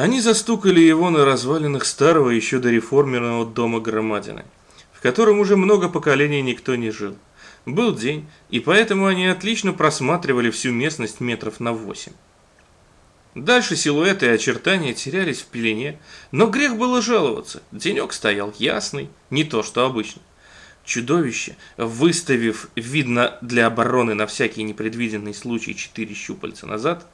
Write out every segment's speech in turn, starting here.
Они застукали его на развалинах старого еще до реформенного дома Громадины, в котором уже много поколений никто не жил. Был день, и поэтому они отлично просматривали всю местность метров на восемь. Дальше силуэты и очертания терялись в пелене, но грех было жаловаться. Денек стоял ясный, не то что обычно. Чудовище, выставив, видно для обороны на всякий непредвиденный случай четыре щупальца назад,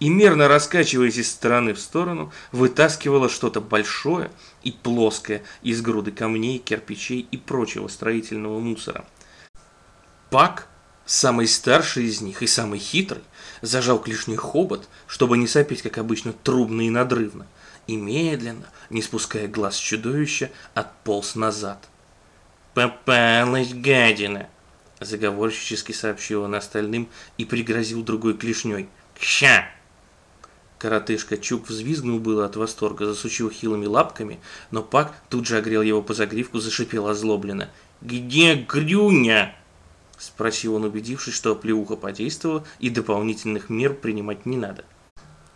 и мерно раскачиваясь из стороны в сторону, вытаскивало что-то большое и плоское из груды камней, кирпичей и прочего строительного мусора. Пак, самый старший из них и самый хитрый, зажал клешней хобот, чтобы не сопеть, как обычно, трубно и надрывно, и медленно, не спуская глаз чудовища, отполз назад. «Попалась гадина!» Заговорщически сообщил он остальным и пригрозил другой клешней. «Ща!» Коротышка Чук взвизгнул было от восторга, засучил хилыми лапками, но Пак тут же огрел его по загривку, зашипел озлобленно. «Где Грюня?» Спросил он, убедившись, что оплеуха подействовала и дополнительных мер принимать не надо.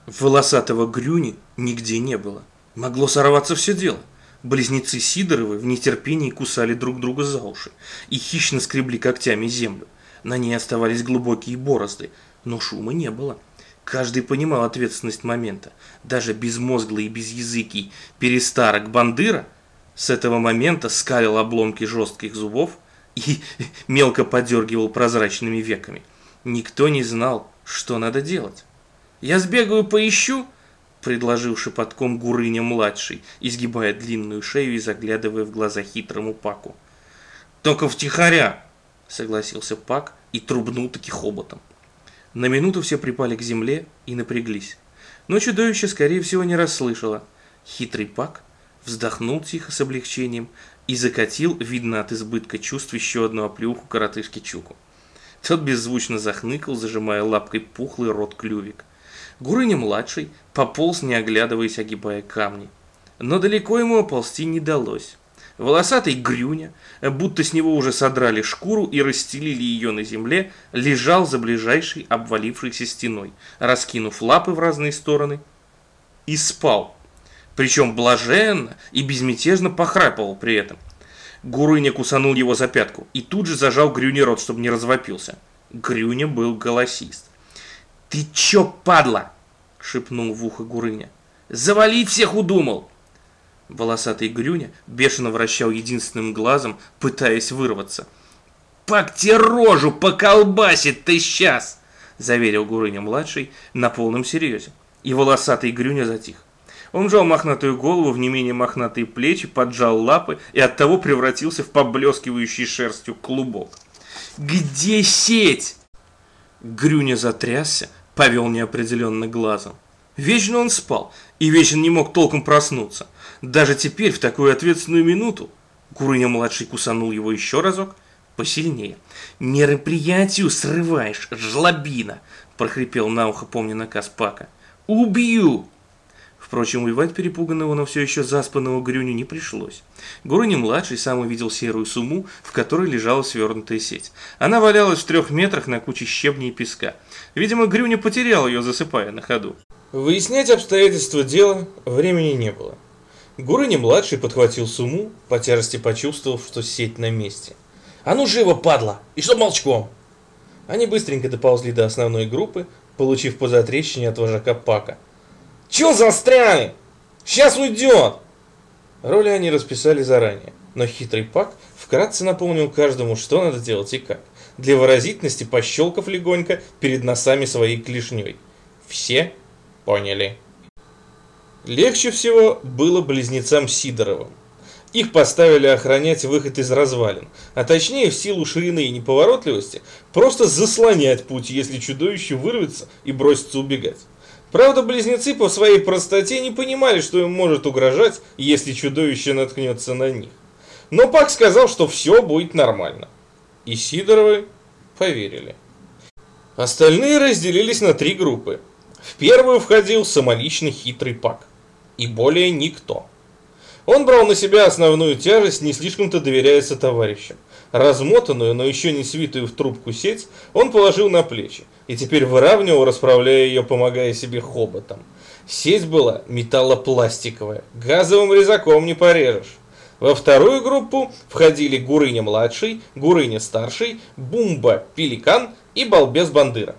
Волосатого Грюни нигде не было. Могло сорваться все дело. Близнецы Сидоровы в нетерпении кусали друг друга за уши и хищно скребли когтями землю. На ней оставались глубокие борозды, но шума не было. Каждый понимал ответственность момента. Даже безмозглый и безязыкий перестарок Бандыра с этого момента скалил обломки жестких зубов и мелко подергивал прозрачными веками. Никто не знал, что надо делать. «Я сбегаю поищу», — предложил шепотком Гурыня-младший, изгибая длинную шею и заглядывая в глаза хитрому Паку. «Только втихаря», — согласился Пак и трубнул таки хоботом. На минуту все припали к земле и напряглись. Но чудовище, скорее всего, не расслышало. Хитрый Пак вздохнул тихо с облегчением и закатил, видно от избытка чувств, еще одну оплюху коротышке Чуку. Тот беззвучно захныкал, зажимая лапкой пухлый рот клювик. Гурыня-младший пополз, не оглядываясь, огибая камни. Но далеко ему оползти не далось. Волосатый Грюня, будто с него уже содрали шкуру и расстелили ее на земле, лежал за ближайшей обвалившейся стеной, раскинув лапы в разные стороны, и спал. Причем блаженно и безмятежно похрапывал при этом. Гурыня кусанул его за пятку и тут же зажал Грюне рот, чтобы не развопился. Грюня был голосист. «Ты чё, падла?» – шепнул в ухо Гурыня. «Завалить всех удумал!» Волосатый Грюня бешено вращал единственным глазом, пытаясь вырваться. «Пак тебе рожу поколбасит ты сейчас!» – заверил Гурыня-младший на полном серьезе. И волосатый Грюня затих. Он жал мохнатую голову в не менее мохнатые плечи, поджал лапы и оттого превратился в поблескивающий шерстью клубок. «Где сеть?» Грюня затрясся, повел неопределенно глазом. Вечно он спал, и вечно не мог толком проснуться. Даже теперь, в такую ответственную минуту, Гурыня-младший кусанул его еще разок, посильнее. «Мероприятию срываешь, жлобина!» – прохрипел на ухо, помня наказ Пака. «Убью!» Впрочем, убивать перепуганного, но все еще заспанного Грюню не пришлось. Гурыня-младший сам увидел серую сумму, в которой лежала свернутая сеть. Она валялась в трех метрах на куче щебней и песка. Видимо, Грюня потерял ее, засыпая на ходу. Выяснять обстоятельства дела времени не было. Гурыня-младший подхватил сумму, по тяжести почувствовав, что сеть на месте. «А ну живо, падла! И что молчком!» Они быстренько доползли до основной группы, получив по затрещине от вожака Пака – Чё застряли? Сейчас уйдет!» Роли они расписали заранее, но хитрый Пак вкратце напомнил каждому, что надо делать и как, для выразительности пощелкав легонько перед носами своей клешней. Все поняли. Легче всего было близнецам Сидоровым. Их поставили охранять выход из развалин, а точнее в силу ширины и неповоротливости просто заслонять путь, если чудовище вырвется и бросится убегать. Правда, близнецы по своей простоте не понимали, что им может угрожать, если чудовище наткнется на них. Но Пак сказал, что все будет нормально. И Сидоровы поверили. Остальные разделились на три группы. В первую входил самоличный хитрый Пак. И более никто. Он брал на себя основную тяжесть, не слишком-то доверяясь товарищам. Размотанную, но еще не свитую в трубку сеть он положил на плечи и теперь выравнивал, расправляя ее, помогая себе хоботом. Сеть была металлопластиковая, газовым резаком не порежешь. Во вторую группу входили Гурыня-младший, Гурыня-старший, Бумба-пеликан и Балбес-бандыра.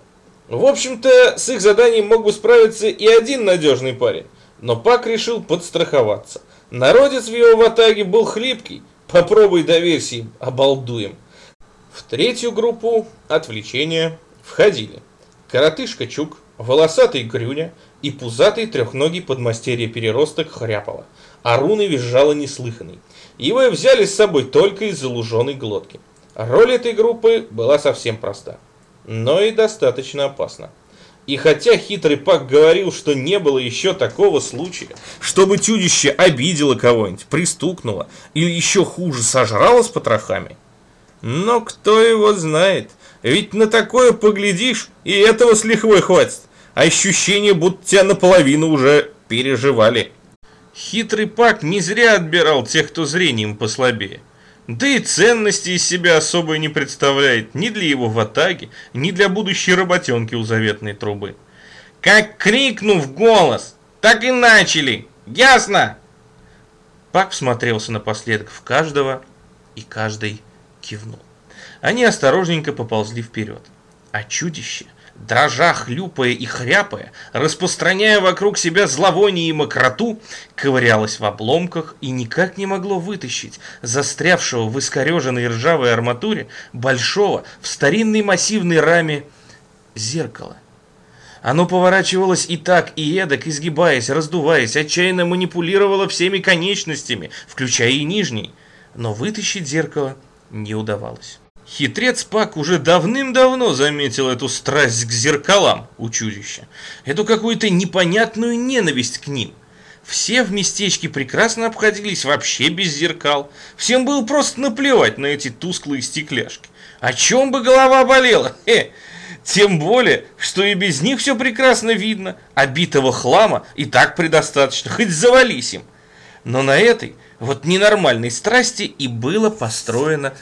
В общем-то, с их заданием мог бы справиться и один надежный парень, но Пак решил подстраховаться. Народец в его ватаге был хлипкий, попробуй доверься им, обалдуем. В третью группу отвлечения входили коротышка Чук, волосатый Грюня и пузатый трехногий подмастерье переросток Хряпова. А руны визжала неслыханный. Его взяли с собой только из-за луженой глотки. Роль этой группы была совсем проста, но и достаточно опасна. И хотя хитрый Пак говорил, что не было еще такого случая, чтобы чудище обидело кого-нибудь, пристукнуло или еще хуже сожрало с потрохами, но кто его знает, ведь на такое поглядишь, и этого с лихвой хватит. Ощущение, будто тебя наполовину уже переживали. Хитрый Пак не зря отбирал тех, кто зрением послабее. Да и ценности из себя особо не представляет ни для его ватаги, ни для будущей работенки у заветной трубы. Как крикнув голос, так и начали. Ясно? Пак всмотрелся напоследок в каждого, и каждый кивнул. Они осторожненько поползли вперед. А чудище, дрожа, хлюпая и хряпая, распространяя вокруг себя зловоние и мокроту, ковырялось в обломках и никак не могло вытащить застрявшего в искореженной ржавой арматуре большого в старинной массивной раме зеркала. Оно поворачивалось и так, и эдак, изгибаясь, раздуваясь, отчаянно манипулировало всеми конечностями, включая и нижней. Но вытащить зеркало не удавалось. Хитрец Пак уже давным-давно заметил эту страсть к зеркалам у чудища, эту какую-то непонятную ненависть к ним. Все в местечке прекрасно обходились вообще без зеркал. Всем было просто наплевать на эти тусклые стекляшки. О чем бы голова болела? Э, тем более, что и без них все прекрасно видно. Обитого хлама и так предостаточно, хоть завались им. Но на этой вот ненормальной страсти и было построено